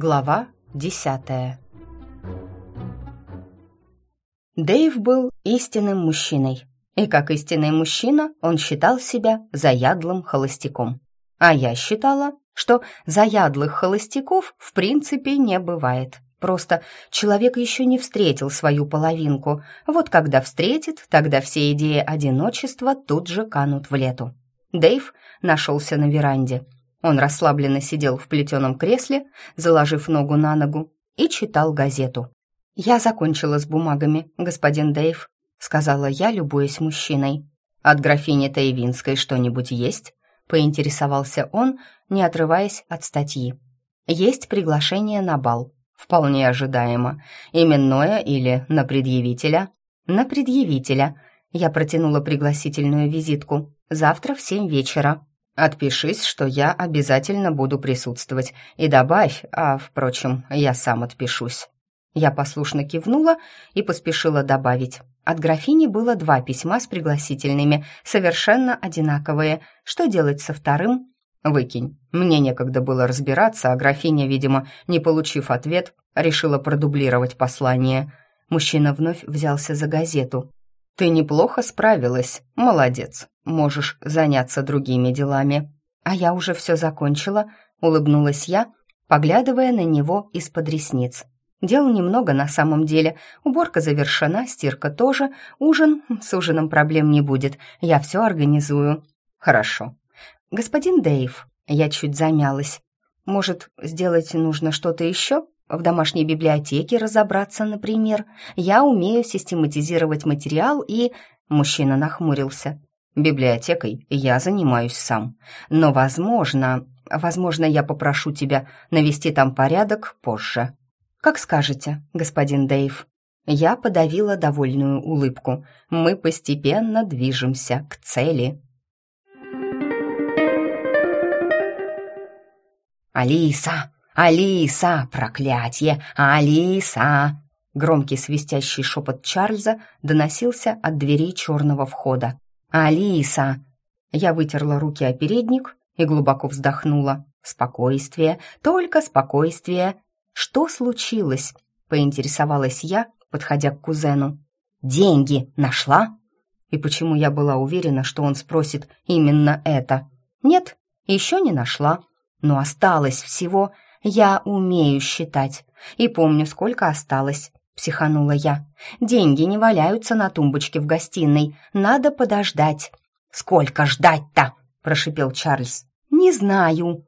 Глава десятая Дэйв был истинным мужчиной. И как истинный мужчина он считал себя заядлым холостяком. А я считала, что заядлых холостяков в принципе не бывает. Просто человек еще не встретил свою половинку. Вот когда встретит, тогда все идеи одиночества тут же канут в лету. Дэйв нашелся на веранде. Он расслабленно сидел в плетеном кресле, заложив ногу на ногу, и читал газету. «Я закончила с бумагами, господин Дэйв», — сказала я, любуясь мужчиной. «От графини Тайвинской что-нибудь есть?» — поинтересовался он, не отрываясь от статьи. «Есть приглашение на бал», Вполне ожидаемо. Именное или на предъявителя? На предъявителя. Я протянула пригласительную визитку. Завтра в семь вечера. Отпишись, что я обязательно буду присутствовать. И добавь, а, впрочем, я сам отпишусь. Я послушно кивнула и поспешила добавить. От графини было два письма с пригласительными, совершенно одинаковые. Что делать со вторым? «Выкинь. Мне некогда было разбираться, а графиня, видимо, не получив ответ, решила продублировать послание». Мужчина вновь взялся за газету. «Ты неплохо справилась. Молодец. Можешь заняться другими делами». «А я уже все закончила», — улыбнулась я, поглядывая на него из-под ресниц. Дел немного на самом деле. Уборка завершена, стирка тоже. Ужин... С ужином проблем не будет. Я все организую. Хорошо. «Господин Дэйв», я чуть замялась. «Может, сделать нужно что-то еще? В домашней библиотеке разобраться, например? Я умею систематизировать материал и...» Мужчина нахмурился. «Библиотекой я занимаюсь сам. Но, возможно, возможно, я попрошу тебя навести там порядок позже». «Как скажете, господин Дэйв». Я подавила довольную улыбку. «Мы постепенно движемся к цели». «Алиса! Алиса! Проклятье! Алиса!» Громкий свистящий шепот Чарльза доносился от дверей черного входа. «Алиса!» Я вытерла руки о передник и глубоко вздохнула. «Спокойствие, только спокойствие!» «Что случилось?» — поинтересовалась я, подходя к кузену. «Деньги нашла?» И почему я была уверена, что он спросит именно это? «Нет, еще не нашла», но осталось всего, я умею считать. И помню, сколько осталось, психанула я. Деньги не валяются на тумбочке в гостиной, надо подождать. Сколько ждать-то? прошипел Чарльз. Не знаю.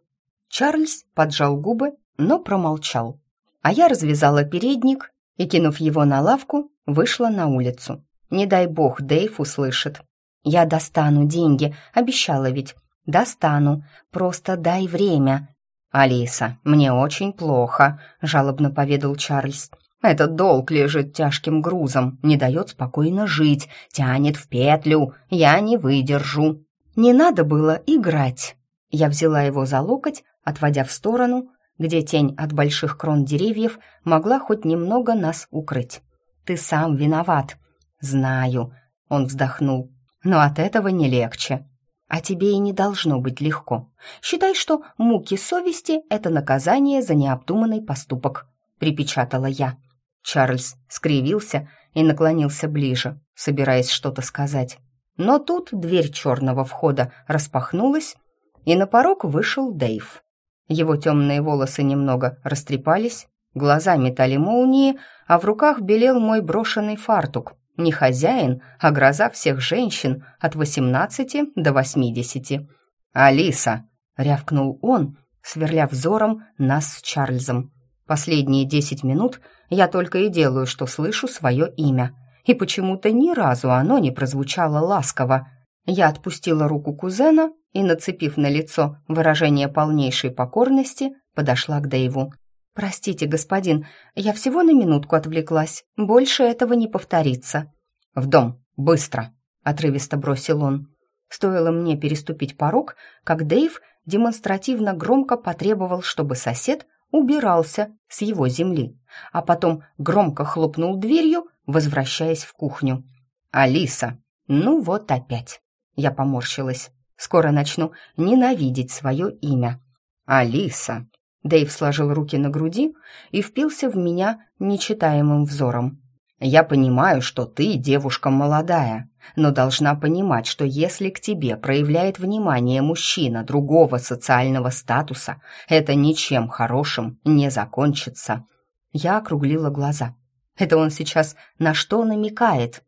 Чарльз поджал губы, но промолчал. А я развязала передник и, кинув его на лавку, вышла на улицу. Не дай бог Дэйв услышит. Я достану деньги, обещала ведь. «Достану. Просто дай время». «Алиса, мне очень плохо», — жалобно поведал Чарльз. «Этот долг лежит тяжким грузом, не дает спокойно жить, тянет в петлю. Я не выдержу». «Не надо было играть». Я взяла его за локоть, отводя в сторону, где тень от больших крон деревьев могла хоть немного нас укрыть. «Ты сам виноват». «Знаю», — он вздохнул, — «но от этого не легче». А тебе и не должно быть легко. Считай, что муки совести — это наказание за необдуманный поступок», — припечатала я. Чарльз скривился и наклонился ближе, собираясь что-то сказать. Но тут дверь черного входа распахнулась, и на порог вышел Дэйв. Его темные волосы немного растрепались, глаза метали молнии, а в руках белел мой брошенный фартук, не хозяин, а гроза всех женщин от восемнадцати до восьмидесяти. «Алиса!» — рявкнул он, сверля взором нас с Чарльзом. Последние десять минут я только и делаю, что слышу свое имя. И почему-то ни разу оно не прозвучало ласково. Я отпустила руку кузена и, нацепив на лицо выражение полнейшей покорности, подошла к Дэйву. «Простите, господин, я всего на минутку отвлеклась. Больше этого не повторится». «В дом, быстро!» — отрывисто бросил он. Стоило мне переступить порог, как Дэйв демонстративно громко потребовал, чтобы сосед убирался с его земли, а потом громко хлопнул дверью, возвращаясь в кухню. «Алиса!» «Ну вот опять!» Я поморщилась. «Скоро начну ненавидеть свое имя». «Алиса!» Дэйв сложил руки на груди и впился в меня нечитаемым взором. «Я понимаю, что ты девушка молодая, но должна понимать, что если к тебе проявляет внимание мужчина другого социального статуса, это ничем хорошим не закончится». Я округлила глаза. «Это он сейчас на что намекает?»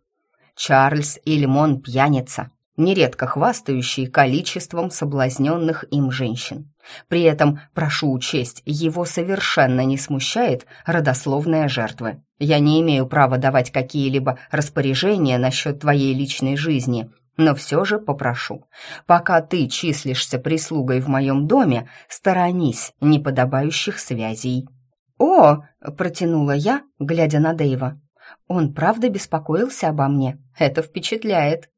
«Чарльз Ильмон пьяница, нередко хвастающий количеством соблазненных им женщин. При этом, прошу учесть, его совершенно не смущает родословная жертвы. Я не имею права давать какие-либо распоряжения насчет твоей личной жизни, но все же попрошу. Пока ты числишься прислугой в моем доме, сторонись неподобающих связей». «О!» — протянула я, глядя на Дэйва. «Он правда беспокоился обо мне? Это впечатляет».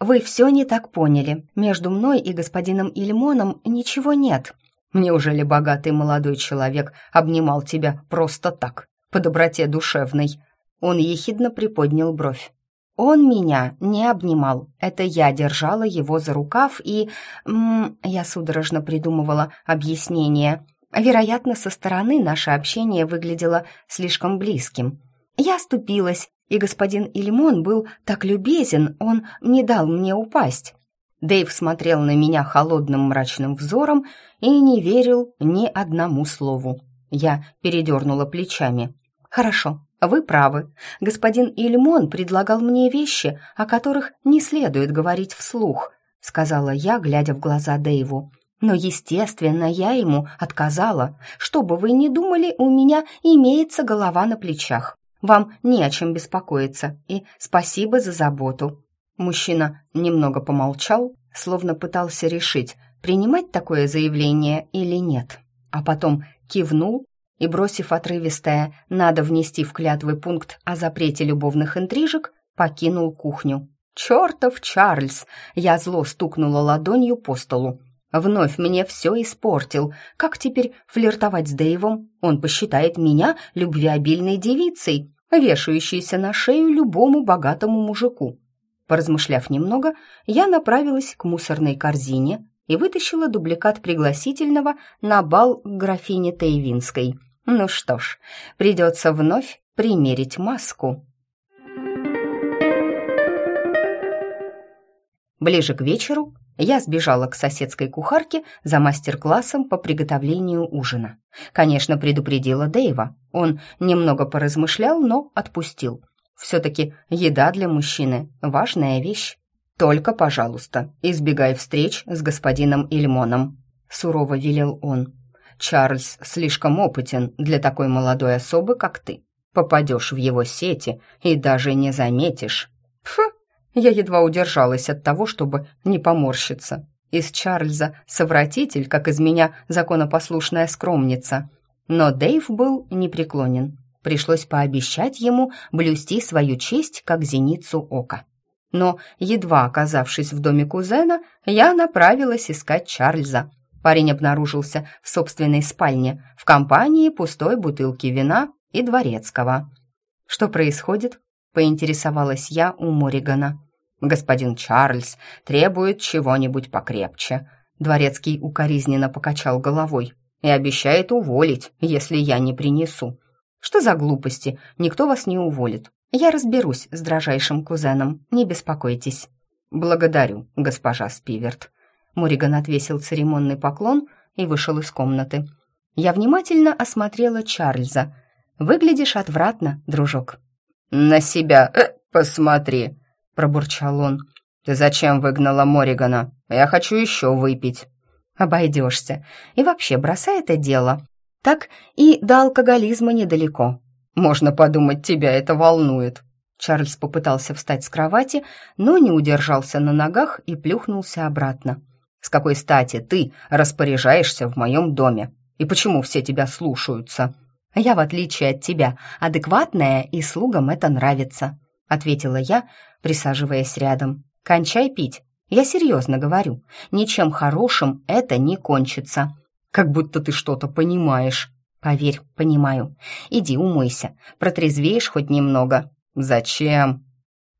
«Вы все не так поняли. Между мной и господином Ильмоном ничего нет». «Неужели богатый молодой человек обнимал тебя просто так, по доброте душевной?» Он ехидно приподнял бровь. «Он меня не обнимал. Это я держала его за рукав и...» м Я судорожно придумывала объяснение. Вероятно, со стороны наше общение выглядело слишком близким. Я оступилась, и господин Ильмон был так любезен, он не дал мне упасть. Дэйв смотрел на меня холодным мрачным взором и не верил ни одному слову. Я передернула плечами. «Хорошо, вы правы. Господин Ильмон предлагал мне вещи, о которых не следует говорить вслух», сказала я, глядя в глаза Дэйву. «Но, естественно, я ему отказала. Что бы вы ни думали, у меня имеется голова на плечах. Вам не о чем беспокоиться, и спасибо за заботу». Мужчина немного помолчал, словно пытался решить, принимать такое заявление или нет, а потом кивнул и, бросив отрывистое «надо внести в клятвы пункт о запрете любовных интрижек», покинул кухню. «Чертов Чарльз!» Я зло стукнула ладонью по столу. Вновь мне все испортил. Как теперь флиртовать с Дэйвом? Он посчитает меня любвеобильной девицей, вешающейся на шею любому богатому мужику. Поразмышляв немного, я направилась к мусорной корзине и вытащила дубликат пригласительного на бал к графине Тейвинской. Ну что ж, придется вновь примерить маску. Ближе к вечеру я сбежала к соседской кухарке за мастер-классом по приготовлению ужина. Конечно, предупредила Дэйва. Он немного поразмышлял, но отпустил. Все-таки еда для мужчины – важная вещь. «Только, пожалуйста, избегай встреч с господином Ильмоном», – сурово велел он. «Чарльз слишком опытен для такой молодой особы, как ты. Попадешь в его сети и даже не заметишь». Фу, я едва удержалась от того, чтобы не поморщиться. Из Чарльза совратитель, как из меня законопослушная скромница. Но Дэйв был непреклонен. Пришлось пообещать ему блюсти свою честь, как зеницу ока. Но, едва оказавшись в доме кузена, я направилась искать Чарльза. Парень обнаружился в собственной спальне, в компании пустой бутылки вина и дворецкого. «Что происходит?» — поинтересовалась я у Моригана. «Господин Чарльз требует чего-нибудь покрепче». Дворецкий укоризненно покачал головой и обещает уволить, если я не принесу. «Что за глупости? Никто вас не уволит. Я разберусь с дрожайшим кузеном, не беспокойтесь». «Благодарю, госпожа Спиверт». Муриган отвесил церемонный поклон и вышел из комнаты. Я внимательно осмотрела Чарльза. «Выглядишь отвратно, дружок». «На себя э, посмотри», пробурчал он. «Ты зачем выгнала Моригана? Я хочу еще выпить». «Обойдешься. И вообще, бросай это дело. Так и до алкоголизма недалеко». «Можно подумать, тебя это волнует». Чарльз попытался встать с кровати, но не удержался на ногах и плюхнулся обратно. «С какой стати ты распоряжаешься в моем доме? И почему все тебя слушаются?» «Я, в отличие от тебя, адекватная, и слугам это нравится», — ответила я, присаживаясь рядом. «Кончай пить. Я серьезно говорю. Ничем хорошим это не кончится». «Как будто ты что-то понимаешь». «Поверь, понимаю. Иди умойся. Протрезвеешь хоть немного». «Зачем?»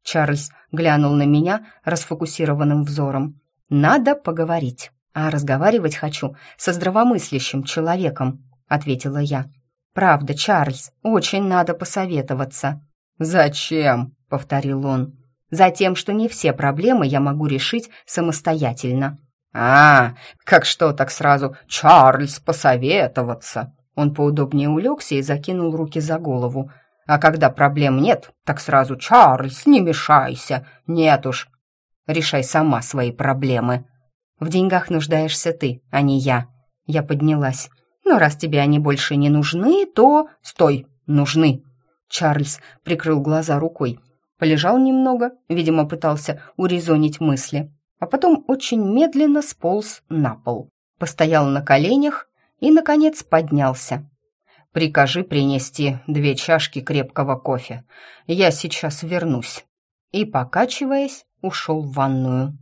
Чарльз глянул на меня расфокусированным взором. «Надо поговорить. А разговаривать хочу со здравомыслящим человеком». ответила я. «Правда, Чарльз, очень надо посоветоваться». «Зачем?» — повторил он. «Затем, что не все проблемы я могу решить самостоятельно». «А, как что так сразу, Чарльз, посоветоваться?» Он поудобнее улегся и закинул руки за голову. «А когда проблем нет, так сразу, Чарльз, не мешайся. Нет уж, решай сама свои проблемы». «В деньгах нуждаешься ты, а не я». Я поднялась. «Но раз тебе они больше не нужны, то...» «Стой, нужны!» Чарльз прикрыл глаза рукой. Полежал немного, видимо, пытался урезонить мысли, а потом очень медленно сполз на пол. Постоял на коленях и, наконец, поднялся. «Прикажи принести две чашки крепкого кофе. Я сейчас вернусь». И, покачиваясь, ушел в ванную.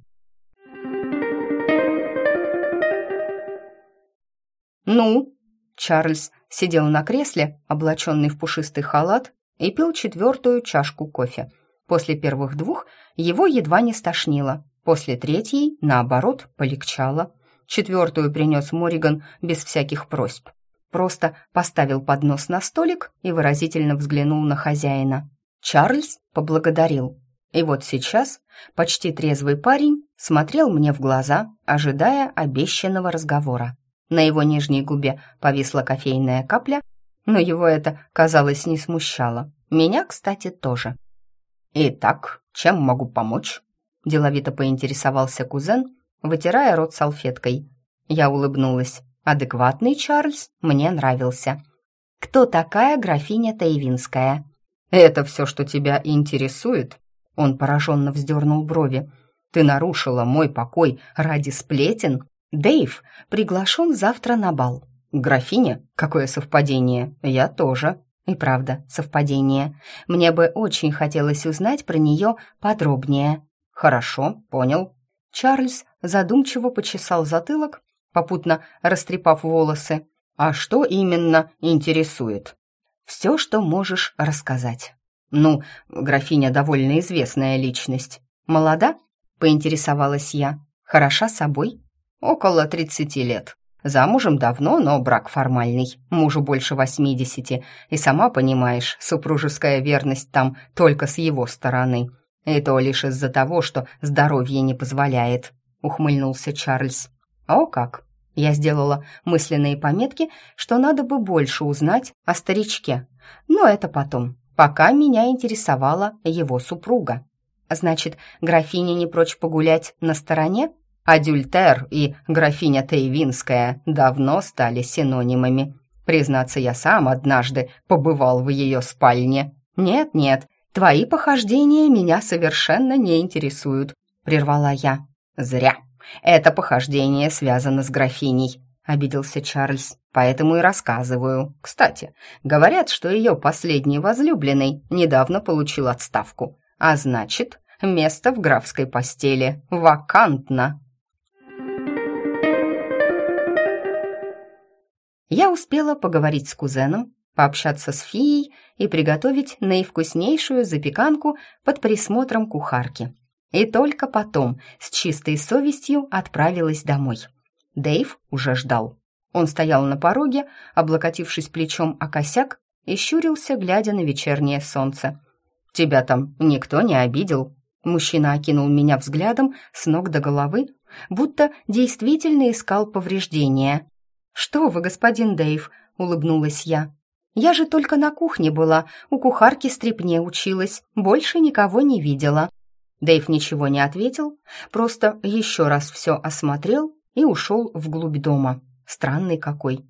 «Ну?» Чарльз сидел на кресле, облаченный в пушистый халат, и пил четвертую чашку кофе. После первых двух его едва не стошнило, после третьей, наоборот, полегчало. Четвертую принес Мориган без всяких просьб. Просто поставил поднос на столик и выразительно взглянул на хозяина. Чарльз поблагодарил. И вот сейчас почти трезвый парень смотрел мне в глаза, ожидая обещанного разговора. На его нижней губе повисла кофейная капля, но его это, казалось, не смущало. Меня, кстати, тоже. «Итак, чем могу помочь?» Деловито поинтересовался кузен, вытирая рот салфеткой. Я улыбнулась. Адекватный Чарльз мне нравился. «Кто такая графиня Тайвинская?» «Это все, что тебя интересует?» Он пораженно вздернул брови. «Ты нарушила мой покой ради сплетен?» Дэйв приглашен завтра на бал. Графиня? Какое совпадение? Я тоже. И правда, совпадение. Мне бы очень хотелось узнать про нее подробнее. Хорошо, понял. Чарльз задумчиво почесал затылок, попутно растрепав волосы. А что именно интересует? Все, что можешь рассказать. Ну, графиня довольно известная личность. Молода? Поинтересовалась я. Хороша собой? Около тридцати лет. Замужем давно, но брак формальный. Мужу больше восьмидесяти. И сама понимаешь, супружеская верность там только с его стороны. И то лишь из-за того, что здоровье не позволяет», — ухмыльнулся Чарльз. «О как!» Я сделала мысленные пометки, что надо бы больше узнать о старичке. Но это потом. Пока меня интересовала его супруга. Значит, графиня не прочь погулять на стороне? Адюльтер и графиня Тейвинская давно стали синонимами. Признаться, я сам однажды побывал в ее спальне. «Нет-нет, твои похождения меня совершенно не интересуют», — прервала я. «Зря. Это похождение связано с графиней», — обиделся Чарльз. «Поэтому и рассказываю. Кстати, говорят, что ее последний возлюбленный недавно получил отставку. А значит, место в графской постели вакантно». Я успела поговорить с кузеном, пообщаться с фией и приготовить наивкуснейшую запеканку под присмотром кухарки. И только потом с чистой совестью отправилась домой. Дэйв уже ждал. Он стоял на пороге, облокотившись плечом о косяк, и щурился, глядя на вечернее солнце. «Тебя там никто не обидел?» Мужчина окинул меня взглядом с ног до головы, будто действительно искал повреждения. «Что вы, господин Дэйв?» — улыбнулась я. «Я же только на кухне была, у кухарки стрипне училась, больше никого не видела». Дэйв ничего не ответил, просто еще раз все осмотрел и ушел вглубь дома. Странный какой.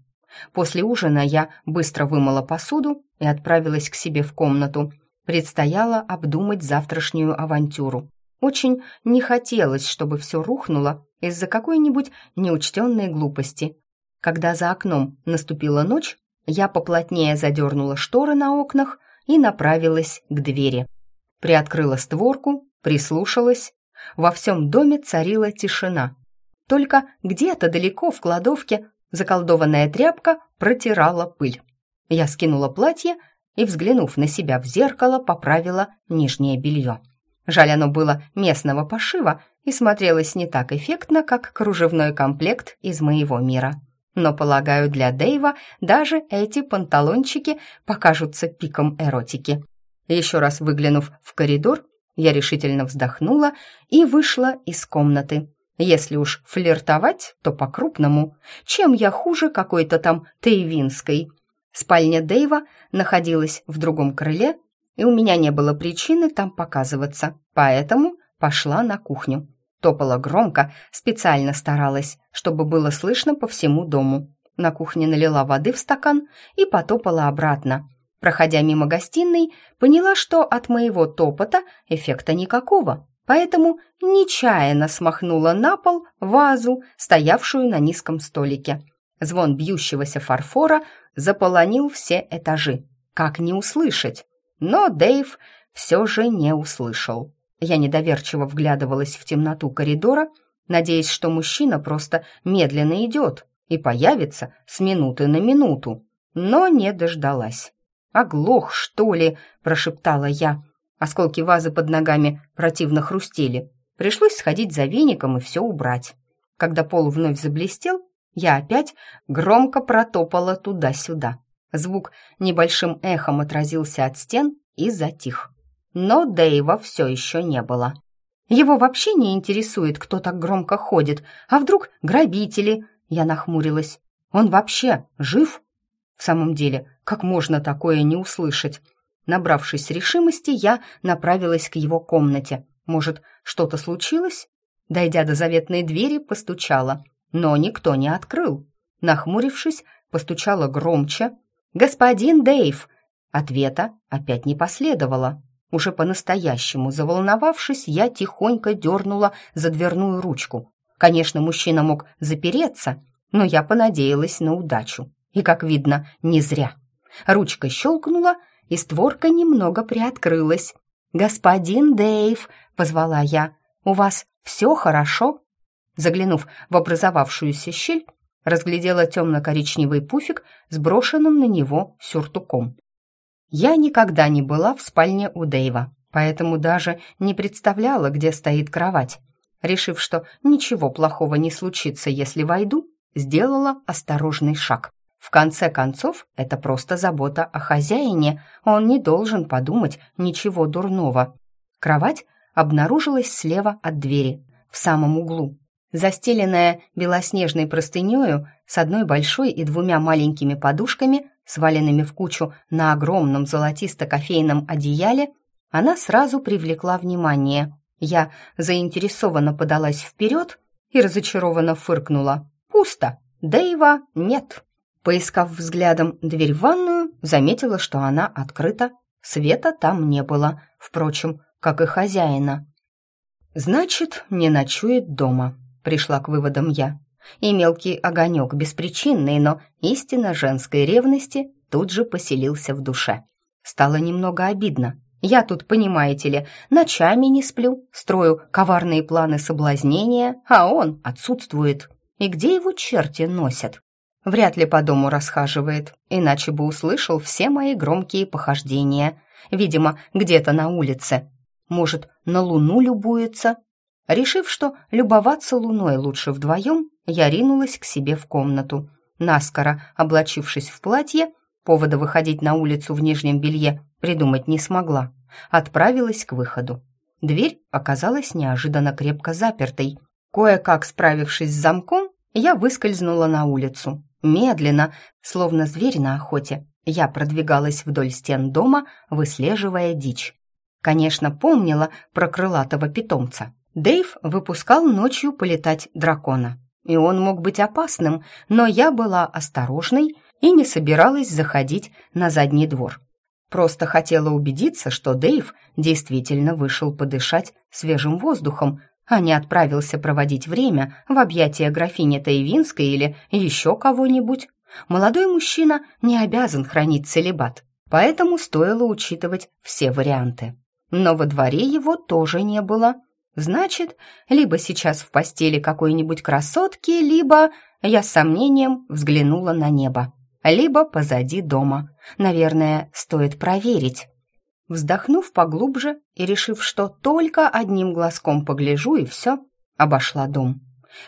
После ужина я быстро вымыла посуду и отправилась к себе в комнату. Предстояло обдумать завтрашнюю авантюру. Очень не хотелось, чтобы все рухнуло из-за какой-нибудь неучтенной глупости. Когда за окном наступила ночь, я поплотнее задернула шторы на окнах и направилась к двери. Приоткрыла створку, прислушалась. Во всем доме царила тишина. Только где-то далеко в кладовке заколдованная тряпка протирала пыль. Я скинула платье и, взглянув на себя в зеркало, поправила нижнее белье. Жаль, оно было местного пошива и смотрелось не так эффектно, как кружевной комплект из моего мира. Но, полагаю, для Дэйва даже эти панталончики покажутся пиком эротики. Еще раз выглянув в коридор, я решительно вздохнула и вышла из комнаты. Если уж флиртовать, то по-крупному. Чем я хуже какой-то там Тейвинской? Спальня Дэйва находилась в другом крыле, и у меня не было причины там показываться, поэтому пошла на кухню. Топала громко, специально старалась, чтобы было слышно по всему дому. На кухне налила воды в стакан и потопала обратно. Проходя мимо гостиной, поняла, что от моего топота эффекта никакого, поэтому нечаянно смахнула на пол вазу, стоявшую на низком столике. Звон бьющегося фарфора заполонил все этажи. Как не услышать? Но Дэйв все же не услышал. Я недоверчиво вглядывалась в темноту коридора, надеясь, что мужчина просто медленно идет и появится с минуты на минуту, но не дождалась. «Оглох, что ли?» – прошептала я. Осколки вазы под ногами противно хрустели. Пришлось сходить за веником и все убрать. Когда пол вновь заблестел, я опять громко протопала туда-сюда. Звук небольшим эхом отразился от стен и затих. Но Дэйва все еще не было. Его вообще не интересует, кто так громко ходит. А вдруг грабители? Я нахмурилась. Он вообще жив? В самом деле, как можно такое не услышать? Набравшись решимости, я направилась к его комнате. Может, что-то случилось? Дойдя до заветной двери, постучала но никто не открыл. Нахмурившись, постучала громче. «Господин Дэйв!» Ответа опять не последовало. Уже по-настоящему заволновавшись, я тихонько дернула за дверную ручку. Конечно, мужчина мог запереться, но я понадеялась на удачу. И, как видно, не зря. Ручка щелкнула, и створка немного приоткрылась. «Господин Дэйв!» — позвала я. «У вас все хорошо?» Заглянув в образовавшуюся щель, разглядела темно-коричневый пуфик с брошенным на него сюртуком. Я никогда не была в спальне у Дэйва, поэтому даже не представляла, где стоит кровать. Решив, что ничего плохого не случится, если войду, сделала осторожный шаг. В конце концов, это просто забота о хозяине, он не должен подумать ничего дурного. Кровать обнаружилась слева от двери, в самом углу, застеленная белоснежной простынею с одной большой и двумя маленькими подушками, сваленными в кучу на огромном золотисто-кофейном одеяле, она сразу привлекла внимание. Я заинтересованно подалась вперед и разочарованно фыркнула. «Пусто! Дэйва нет!» Поискав взглядом дверь в ванную, заметила, что она открыта. Света там не было, впрочем, как и хозяина. «Значит, не ночует дома», пришла к выводам я. И мелкий огонек беспричинный, но истинно женской ревности тут же поселился в душе. Стало немного обидно. Я тут, понимаете ли, ночами не сплю, строю коварные планы соблазнения, а он отсутствует. И где его черти носят? Вряд ли по дому расхаживает, иначе бы услышал все мои громкие похождения. Видимо, где-то на улице. Может, на луну любуется, Решив, что любоваться луной лучше вдвоем, я ринулась к себе в комнату. Наскоро, облачившись в платье, повода выходить на улицу в нижнем белье придумать не смогла. Отправилась к выходу. Дверь оказалась неожиданно крепко запертой. Кое-как справившись с замком, я выскользнула на улицу. Медленно, словно зверь на охоте, я продвигалась вдоль стен дома, выслеживая дичь. Конечно, помнила про крылатого питомца. Дэйв выпускал ночью полетать дракона. И он мог быть опасным, но я была осторожной и не собиралась заходить на задний двор. Просто хотела убедиться, что Дэйв действительно вышел подышать свежим воздухом, а не отправился проводить время в объятия графини Тайвинской или еще кого-нибудь. Молодой мужчина не обязан хранить целебат, поэтому стоило учитывать все варианты. Но во дворе его тоже не было, Значит, либо сейчас в постели какой-нибудь красотки, либо... Я с сомнением взглянула на небо. Либо позади дома. Наверное, стоит проверить. Вздохнув поглубже и решив, что только одним глазком погляжу и все, обошла дом.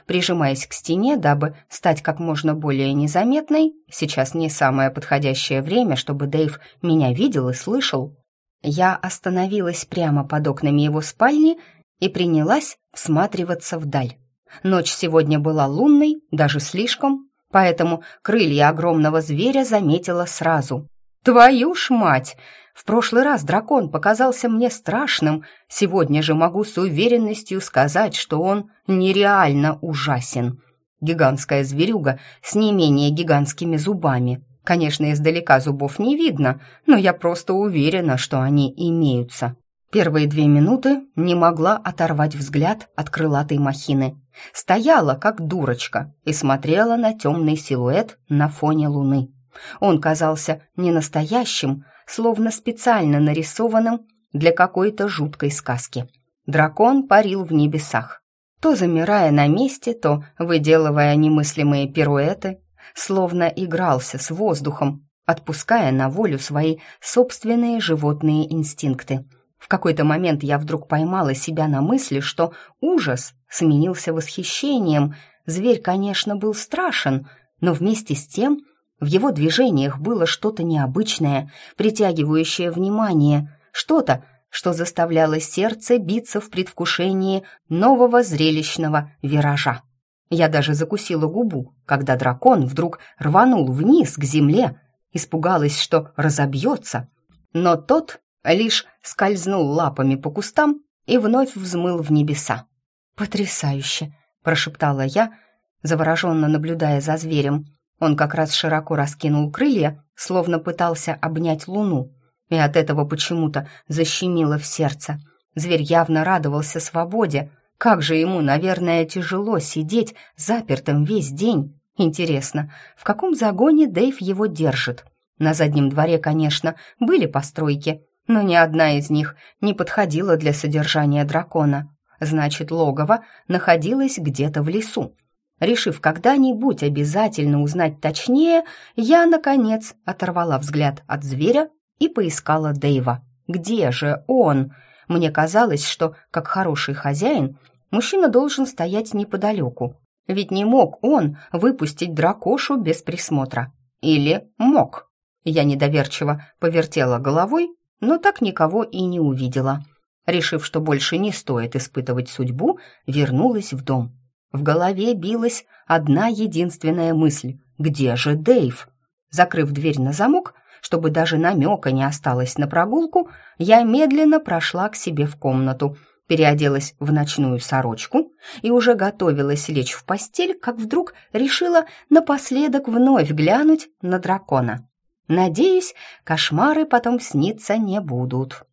Прижимаясь к стене, дабы стать как можно более незаметной, сейчас не самое подходящее время, чтобы Дэйв меня видел и слышал, я остановилась прямо под окнами его спальни и принялась всматриваться вдаль. Ночь сегодня была лунной, даже слишком, поэтому крылья огромного зверя заметила сразу. «Твою ж мать!» В прошлый раз дракон показался мне страшным, сегодня же могу с уверенностью сказать, что он нереально ужасен. Гигантская зверюга с не менее гигантскими зубами. Конечно, издалека зубов не видно, но я просто уверена, что они имеются. Первые две минуты не могла оторвать взгляд от крылатой махины. Стояла, как дурочка, и смотрела на темный силуэт на фоне луны. Он казался не настоящим, словно специально нарисованным для какой-то жуткой сказки. Дракон парил в небесах, то замирая на месте, то выделывая немыслимые пируэты, словно игрался с воздухом, отпуская на волю свои собственные животные инстинкты. В какой-то момент я вдруг поймала себя на мысли, что ужас сменился восхищением. Зверь, конечно, был страшен, но вместе с тем в его движениях было что-то необычное, притягивающее внимание, что-то, что заставляло сердце биться в предвкушении нового зрелищного виража. Я даже закусила губу, когда дракон вдруг рванул вниз к земле, испугалась, что разобьется, но тот лишь скользнул лапами по кустам и вновь взмыл в небеса. «Потрясающе!» — прошептала я, завороженно наблюдая за зверем. Он как раз широко раскинул крылья, словно пытался обнять луну, и от этого почему-то защемило в сердце. Зверь явно радовался свободе. Как же ему, наверное, тяжело сидеть запертым весь день. Интересно, в каком загоне Дэйв его держит? На заднем дворе, конечно, были постройки, но ни одна из них не подходила для содержания дракона. Значит, логово находилось где-то в лесу. Решив когда-нибудь обязательно узнать точнее, я, наконец, оторвала взгляд от зверя и поискала Дэйва. Где же он? Мне казалось, что, как хороший хозяин, мужчина должен стоять неподалеку. Ведь не мог он выпустить дракошу без присмотра. Или мог? Я недоверчиво повертела головой, но так никого и не увидела. Решив, что больше не стоит испытывать судьбу, вернулась в дом. В голове билась одна единственная мысль «Где же Дэйв?». Закрыв дверь на замок, чтобы даже намека не осталось на прогулку, я медленно прошла к себе в комнату, переоделась в ночную сорочку и уже готовилась лечь в постель, как вдруг решила напоследок вновь глянуть на дракона. Надеюсь, кошмары потом сниться не будут.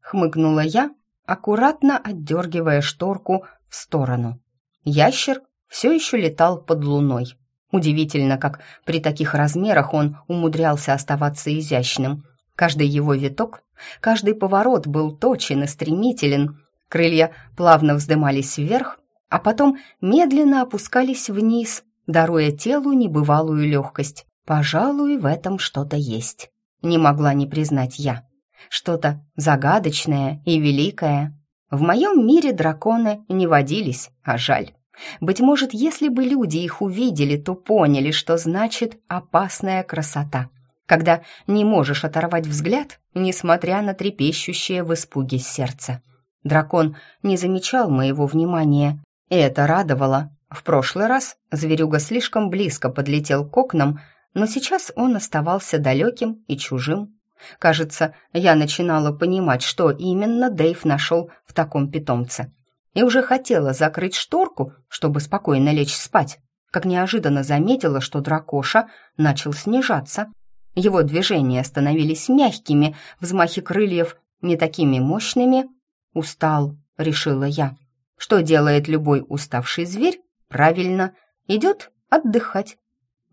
Хмыкнула я, аккуратно отдергивая шторку в сторону. Ящер все еще летал под луной. Удивительно, как при таких размерах он умудрялся оставаться изящным. Каждый его виток, каждый поворот был точен и стремителен. Крылья плавно вздымались вверх, а потом медленно опускались вниз, даруя телу небывалую легкость. Пожалуй, в этом что-то есть. Не могла не признать я. Что-то загадочное и великое. В моем мире драконы не водились, а жаль. Быть может, если бы люди их увидели, то поняли, что значит опасная красота. Когда не можешь оторвать взгляд, несмотря на трепещущее в испуге сердце. Дракон не замечал моего внимания, и это радовало. В прошлый раз зверюга слишком близко подлетел к окнам, но сейчас он оставался далеким и чужим. Кажется, я начинала понимать, что именно Дэйв нашел в таком питомце. И уже хотела закрыть шторку, чтобы спокойно лечь спать, как неожиданно заметила, что дракоша начал снижаться. Его движения становились мягкими, взмахи крыльев не такими мощными. «Устал», — решила я. Что делает любой уставший зверь? Правильно, идет отдыхать.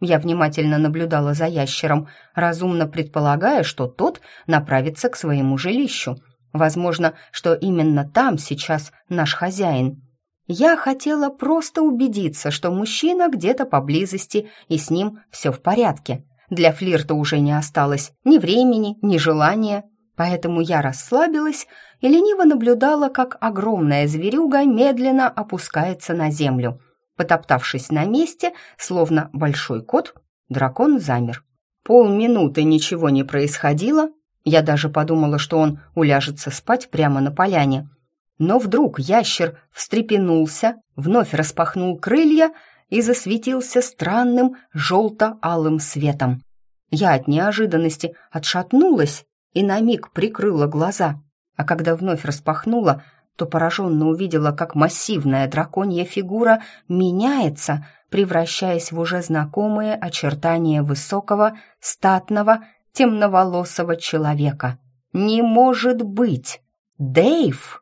Я внимательно наблюдала за ящером, разумно предполагая, что тот направится к своему жилищу. Возможно, что именно там сейчас наш хозяин. Я хотела просто убедиться, что мужчина где-то поблизости и с ним все в порядке. Для флирта уже не осталось ни времени, ни желания, поэтому я расслабилась и лениво наблюдала, как огромная зверюга медленно опускается на землю. Потоптавшись на месте, словно большой кот, дракон замер. Полминуты ничего не происходило. Я даже подумала, что он уляжется спать прямо на поляне. Но вдруг ящер встрепенулся, вновь распахнул крылья и засветился странным желто-алым светом. Я от неожиданности отшатнулась и на миг прикрыла глаза, а когда вновь распахнула, то пораженно увидела, как массивная драконья фигура меняется, превращаясь в уже знакомые очертания высокого, статного, темноволосого человека. «Не может быть! Дэйв!»